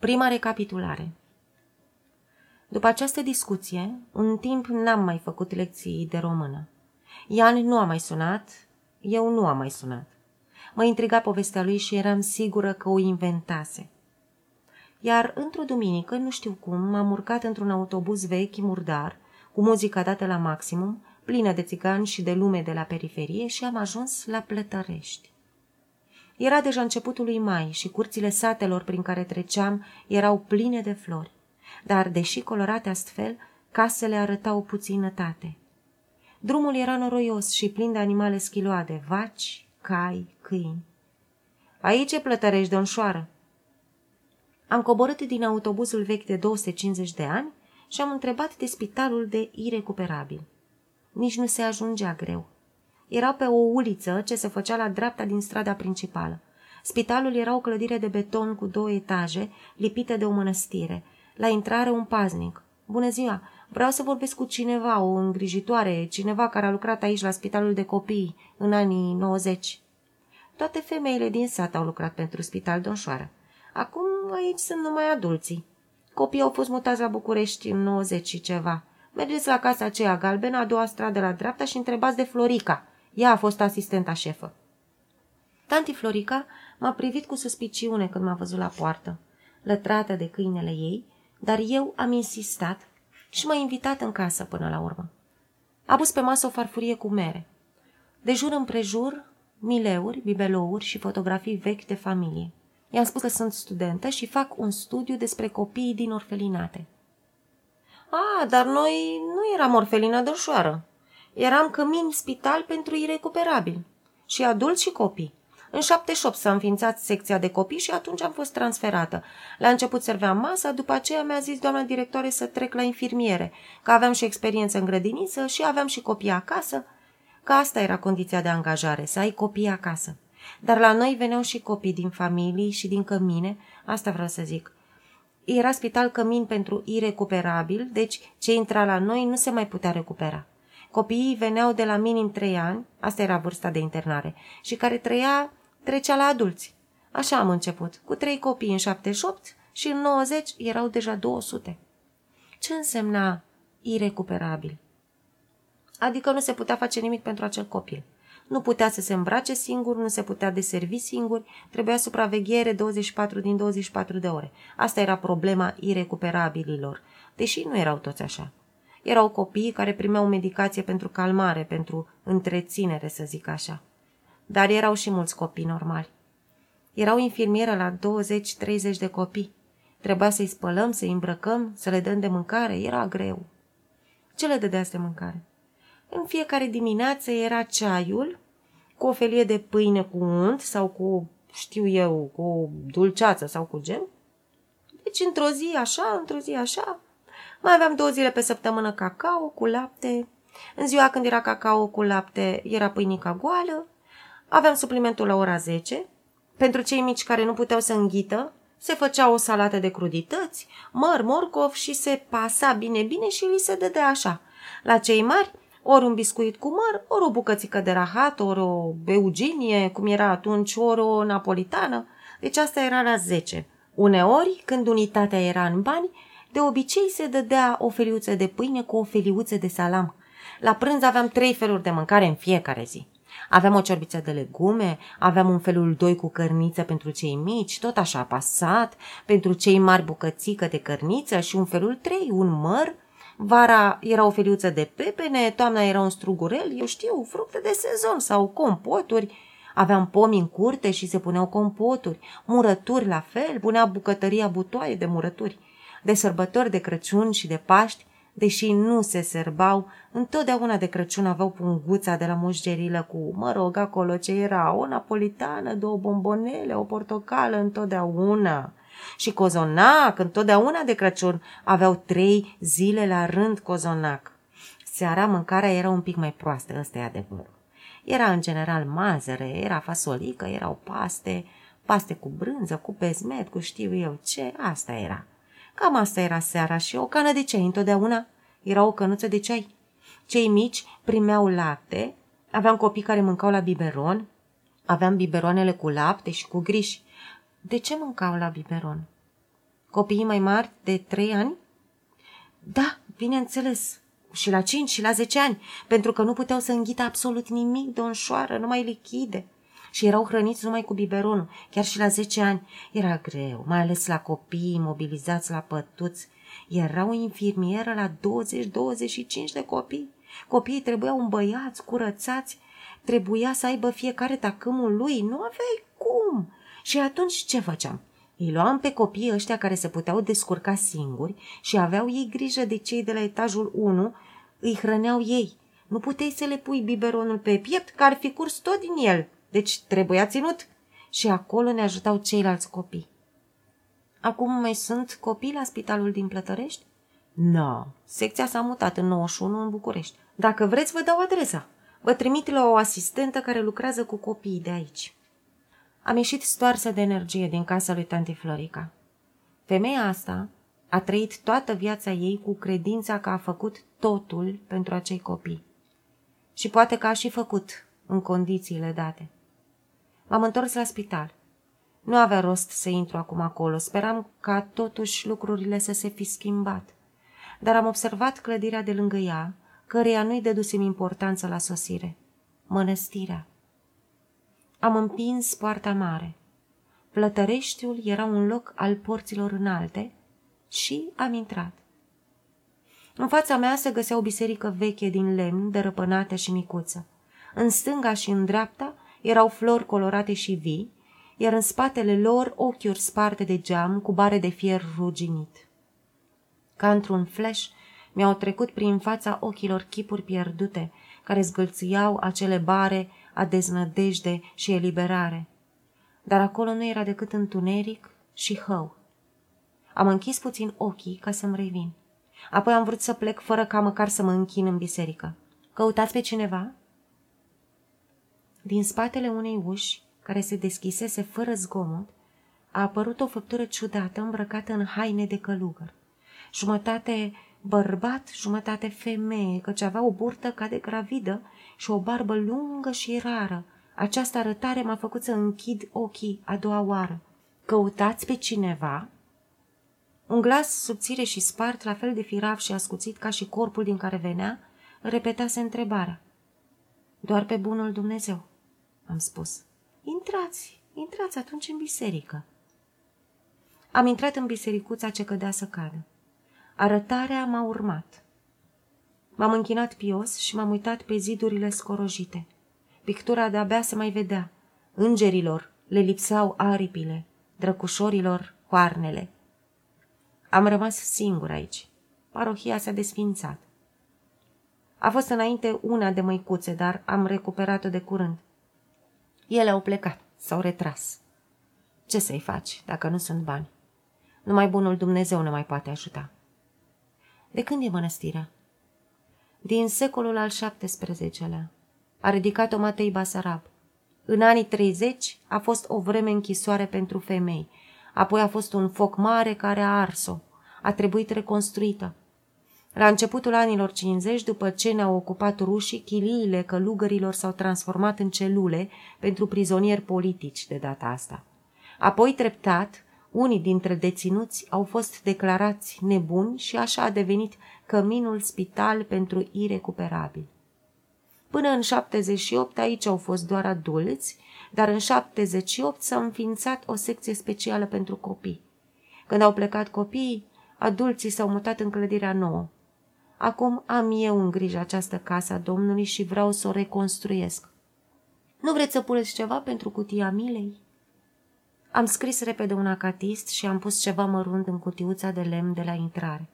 Prima recapitulare După această discuție, un timp n-am mai făcut lecții de română. Ian nu a mai sunat, eu nu am mai sunat. Mă intriga povestea lui și eram sigură că o inventase. Iar într-o duminică, nu știu cum, m-am urcat într-un autobuz vechi, murdar, cu muzica dată la maximum, plină de țigani și de lume de la periferie și am ajuns la Plătărești. Era deja începutul lui mai și curțile satelor prin care treceam erau pline de flori, dar, deși colorate astfel, casele arătau puținătate. Drumul era noroios și plin de animale schiloade, vaci, cai, câini. Aici e plătărești, domșoară. Am coborât din autobuzul vechi de 250 de ani și am întrebat de spitalul de irecuperabil. Nici nu se ajungea greu. Era pe o uliță ce se făcea la dreapta din strada principală. Spitalul era o clădire de beton cu două etaje, lipită de o mănăstire. La intrare un paznic. Bună ziua! Vreau să vorbesc cu cineva, o îngrijitoare, cineva care a lucrat aici la spitalul de copii în anii 90. Toate femeile din sat au lucrat pentru spital Donșoară. Acum aici sunt numai adulții. Copiii au fost mutați la București în 90 și ceva. Mergeți la casa aceea galbenă, a doua stradă la dreapta și întrebați de Florica. Ea a fost asistenta șefă. Tanti Florica m-a privit cu suspiciune când m-a văzut la poartă, lătrată de câinele ei, dar eu am insistat și m-a invitat în casă până la urmă. A pus pe masă o farfurie cu mere. De jur împrejur, mileuri, bibelouri și fotografii vechi de familie. I-am spus că sunt studentă și fac un studiu despre copiii din orfelinate. A, dar noi nu eram orfelina de ușoară. Eram cămin spital pentru irecuperabil. Și adulți și copii. În 78 s-a înființat secția de copii și atunci am fost transferată. La început serveam masa, după aceea mi-a zis doamna directoare să trec la infirmiere, că aveam și experiență în grădiniță și aveam și copii acasă, că asta era condiția de angajare, să ai copii acasă. Dar la noi veneau și copii din familii și din cămine, asta vreau să zic. Era spital cămin pentru irecuperabil, deci ce intra la noi nu se mai putea recupera. Copiii veneau de la minim trei ani, asta era vârsta de internare, și care trăia, trecea la adulți. Așa am început, cu trei copii în 78 și în 90 erau deja 200. Ce însemna irecuperabil? Adică nu se putea face nimic pentru acel copil. Nu putea să se îmbrace singur, nu se putea deservi singur, trebuia supraveghere 24 din 24 de ore. Asta era problema irecuperabililor, deși nu erau toți așa. Erau copii care primeau medicație pentru calmare, pentru întreținere, să zic așa. Dar erau și mulți copii normali. Erau infirmieră la 20-30 de copii. Trebuia să-i spălăm, să-i îmbrăcăm, să le dăm de mâncare. Era greu. Ce le dădeați de mâncare? În fiecare dimineață era ceaiul cu o felie de pâine cu unt sau cu, știu eu, cu o dulceață sau cu gem. Deci într-o zi așa, într-o zi așa. Mai aveam două zile pe săptămână cacao cu lapte. În ziua când era cacao cu lapte, era pâinica goală. Aveam suplimentul la ora 10. Pentru cei mici care nu puteau să înghită, se făcea o salată de crudități, măr, morcov și se pasa bine-bine și li se dădea așa. La cei mari, ori un biscuit cu măr, ori o bucățică de rahat, ori o eugenie, cum era atunci, ori o napolitană. Deci asta era la 10. Uneori, când unitatea era în bani, de obicei se dădea o feliuță de pâine cu o feliuță de salam. La prânz aveam trei feluri de mâncare în fiecare zi. Aveam o ciorbiță de legume, aveam un felul doi cu cărniță pentru cei mici, tot așa pasat, pentru cei mari bucățică de cărniță și un felul trei, un măr, Vara era o feliuță de pepene, toamna era un strugurel, eu știu, fructe de sezon sau compoturi. Aveam pomi în curte și se puneau compoturi, murături la fel, punea bucătăria butoaie de murături. De sărbători de Crăciun și de Paști, deși nu se serbau, întotdeauna de Crăciun aveau punguța de la mușgerilă cu, mă rog, acolo ce era, o napolitană, două bombonele, o portocală, întotdeauna. Și cozonac, întotdeauna de Crăciun, aveau trei zile la rând cozonac. Seara mâncarea era un pic mai proastă, ăsta e adevărul. Era în general mazăre, era fasolică, erau paste, paste cu brânză, cu bezmet, cu știu eu ce, asta era. Cam asta era seara și o cană de ceai întotdeauna. Era o cănuță de ceai. Cei mici primeau lapte, aveam copii care mâncau la biberon, aveam biberoanele cu lapte și cu griși. De ce mâncau la biberon? Copiii mai mari de trei ani? Da, bineînțeles, și la cinci și la zece ani, pentru că nu puteau să înghită absolut nimic, donșoară, numai lichide. Și erau hrăniți numai cu biberonul, chiar și la zece ani. Era greu, mai ales la copii mobilizați la pătuți. Era o infirmieră la 20-25 de copii. Copiii trebuiau îmbăiați, curățați, trebuia să aibă fiecare tacâmul lui, nu aveai cum. Și atunci ce făceam? Îi luam pe copiii ăștia care se puteau descurca singuri și aveau ei grijă de cei de la etajul 1, îi hrăneau ei. Nu puteai să le pui biberonul pe piept, că ar fi curs tot din el, deci trebuia ținut. Și acolo ne ajutau ceilalți copii. Acum mai sunt copii la spitalul din Plătărești? Nu, no. secția s-a mutat în 91 în București. Dacă vreți, vă dau adresa. Vă trimit la o asistentă care lucrează cu copiii de aici. Am ieșit stoarsă de energie din casa lui tanti Florica. Femeia asta a trăit toată viața ei cu credința că a făcut totul pentru acei copii. Și poate că a și făcut în condițiile date. M-am întors la spital. Nu avea rost să intru acum acolo, speram ca totuși lucrurile să se fi schimbat. Dar am observat clădirea de lângă ea, căreia nu-i dedusem importanță la sosire. Mănăstirea. Am împins poarta mare. Plătăreștiul era un loc al porților înalte și am intrat. În fața mea se găsea o biserică veche din lemn, dărăpânată și micuță. În stânga și în dreapta erau flori colorate și vii, iar în spatele lor ochiuri sparte de geam cu bare de fier ruginit. Ca într-un flash, mi-au trecut prin fața ochilor chipuri pierdute, care zgâlțiau acele bare a deznădejde și eliberare. Dar acolo nu era decât întuneric și hău. Am închis puțin ochii ca să-mi revin. Apoi am vrut să plec fără ca măcar să mă închin în biserică. Căutați pe cineva? Din spatele unei uși, care se deschisese fără zgomot, a apărut o făptură ciudată îmbrăcată în haine de călugăr. Jumătate bărbat, jumătate femeie, căci avea o burtă ca de gravidă și o barbă lungă și rară. Această arătare m-a făcut să închid ochii a doua oară. Căutați pe cineva? Un glas subțire și spart, la fel de firav și ascuțit ca și corpul din care venea, repetase întrebarea. Doar pe bunul Dumnezeu, am spus. Intrați, intrați atunci în biserică. Am intrat în bisericuța ce cădea să cadă. Arătarea m-a urmat. M-am închinat pios și m-am uitat pe zidurile scorojite. Pictura de-abia se mai vedea. Îngerilor le lipseau aripile, drăcușorilor hoarnele. Am rămas singur aici. Parohia s-a desfințat. A fost înainte una de măicuțe, dar am recuperat-o de curând. Ele au plecat, s-au retras. Ce să-i faci dacă nu sunt bani? Numai bunul Dumnezeu ne mai poate ajuta. De când e mănăstirea? Din secolul al XVII-lea. A ridicat-o Matei Basarab. În anii 30 a fost o vreme închisoare pentru femei, apoi a fost un foc mare care a ars-o. A trebuit reconstruită. La începutul anilor 50, după ce ne-au ocupat rușii, chiliile călugărilor s-au transformat în celule pentru prizonieri politici de data asta. Apoi, treptat, unii dintre deținuți au fost declarați nebuni și așa a devenit căminul spital pentru irecuperabil. Până în 78 aici au fost doar adulți, dar în 78 s-a înființat o secție specială pentru copii. Când au plecat copiii, adulții s-au mutat în clădirea nouă. Acum am eu în grijă această casă a Domnului și vreau să o reconstruiesc. Nu vreți să puneți ceva pentru cutia milei? Am scris repede un acatist și am pus ceva mărunt în cutiuța de lemn de la intrare.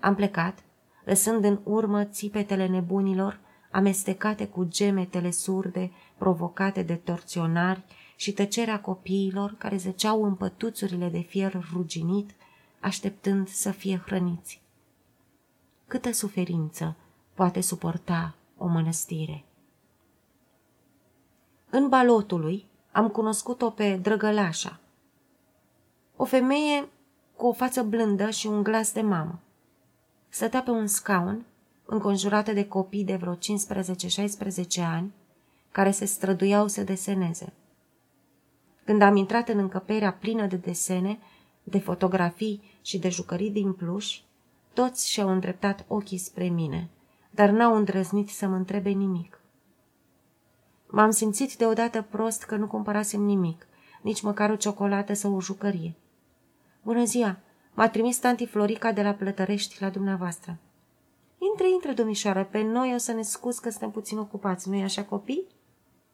Am plecat, lăsând în urmă țipetele nebunilor, amestecate cu gemetele surde provocate de torționari și tăcerea copiilor care zăceau în pătuțurile de fier ruginit, așteptând să fie hrăniți. Câtă suferință poate suporta o mănăstire? În balotului am cunoscut-o pe Drăgălașa, o femeie cu o față blândă și un glas de mamă. Stătea pe un scaun, înconjurată de copii de vreo 15-16 ani, care se străduiau să deseneze. Când am intrat în încăperea plină de desene, de fotografii și de jucării din pluș, toți și-au îndreptat ochii spre mine, dar n-au îndrăznit să mă întrebe nimic. M-am simțit deodată prost că nu cumpărasem nimic, nici măcar o ciocolată sau o jucărie. Bună ziua! M-a trimis tanti Florica de la Plătărești la dumneavoastră. Intră, intră, domnișoară, pe noi o să ne scuz că suntem puțin ocupați, nu-i așa, copii?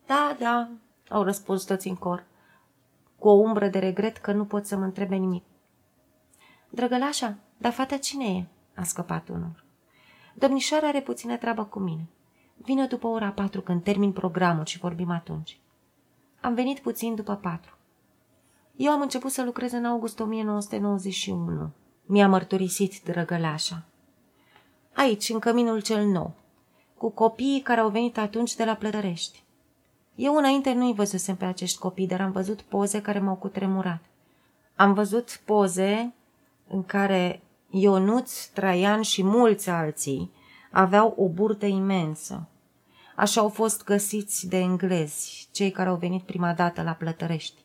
Da, da, au răspuns toți în cor, cu o umbră de regret că nu pot să mă întrebe nimic. Drăgălașa, dar fata cine e? A scăpat unul. Domnișoara are puțină treabă cu mine. Vină după ora patru când termin programul și vorbim atunci. Am venit puțin după patru. Eu am început să lucrez în august 1991. Mi-a mărturisit drăgălașa. Aici, în căminul cel nou, cu copiii care au venit atunci de la Plătărești. Eu înainte nu-i văzusem pe acești copii, dar am văzut poze care m-au cutremurat. Am văzut poze în care Ionuț, Traian și mulți alții aveau o burtă imensă. Așa au fost găsiți de englezi, cei care au venit prima dată la Plătărești.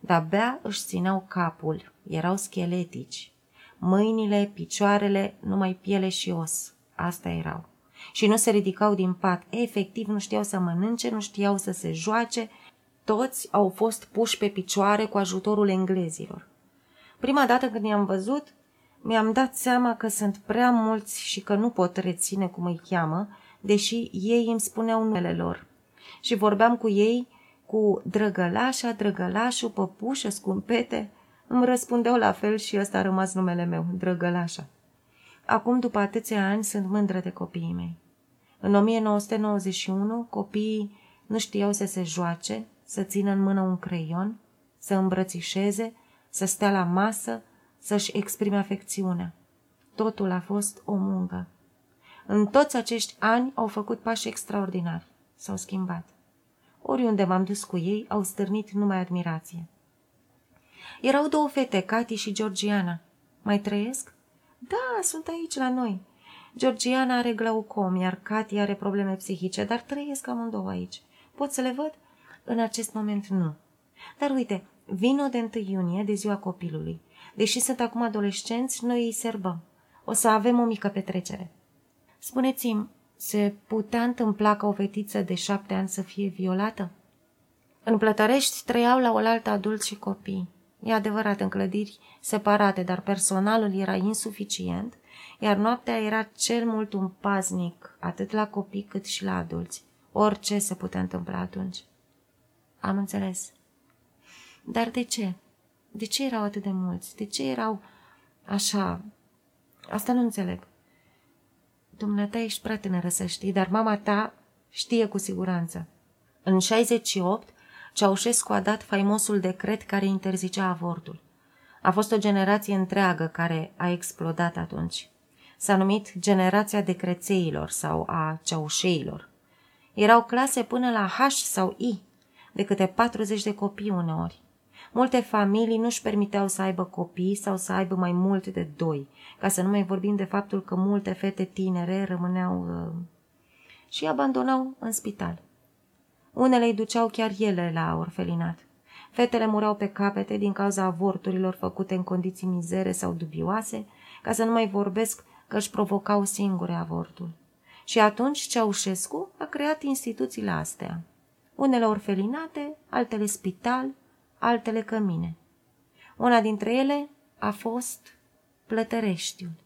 De-abia își țineau capul, erau scheletici. Mâinile, picioarele, numai piele și os. Asta erau. Și nu se ridicau din pat. Efectiv, nu știau să mănânce, nu știau să se joace. Toți au fost puși pe picioare cu ajutorul englezilor. Prima dată când i-am văzut, mi-am dat seama că sunt prea mulți și că nu pot reține cum îi cheamă, deși ei îmi spuneau numele lor. Și vorbeam cu ei cu drăgălașa, drăgălașul, păpușă, scumpete. Îmi răspundeau la fel și ăsta a rămas numele meu, drăgălașa. Acum, după atâția ani, sunt mândră de copiii mei. În 1991, copiii nu știau să se joace, să țină în mână un creion, să îmbrățișeze, să stea la masă, să-și exprime afecțiunea. Totul a fost o muncă. În toți acești ani au făcut pași extraordinari. S-au schimbat. Oriunde m-am dus cu ei, au stârnit numai admirație. Erau două fete, Cati și Georgiana. Mai trăiesc? Da, sunt aici la noi. Georgiana are glaucom, iar Cati are probleme psihice, dar trăiesc amândouă aici. Pot să le văd? În acest moment nu. Dar uite, vino de 1 iunie, de ziua copilului. Deși sunt acum adolescenți, noi îi serbăm. O să avem o mică petrecere. Spuneți-mi, se putea întâmpla ca o fetiță de șapte ani să fie violată? În Plătărești trăiau la oaltă adulți și copii. E adevărat, în clădiri separate, dar personalul era insuficient, iar noaptea era cel mult un paznic, atât la copii cât și la adulți. Orice se putea întâmpla atunci. Am înțeles. Dar de ce? De ce erau atât de mulți? De ce erau așa? Asta nu înțeleg. Dumneata ești prea tânără să știi, dar mama ta știe cu siguranță. În 68, Ceaușescu a dat faimosul decret care interzicea avortul. A fost o generație întreagă care a explodat atunci. S-a numit generația decrețeilor sau a ceaușeilor. Erau clase până la H sau I, de câte 40 de copii uneori. Multe familii nu-și permiteau să aibă copii sau să aibă mai mult de doi, ca să nu mai vorbim de faptul că multe fete tinere rămâneau uh, și abandonau în spital. Unele îi duceau chiar ele la orfelinat. Fetele mureau pe capete din cauza avorturilor făcute în condiții mizere sau dubioase, ca să nu mai vorbesc că își provocau singure avortul. Și atunci Ceaușescu a creat instituțiile astea. Unele orfelinate, altele spital, altele cămine. Una dintre ele a fost Plătăreștiul.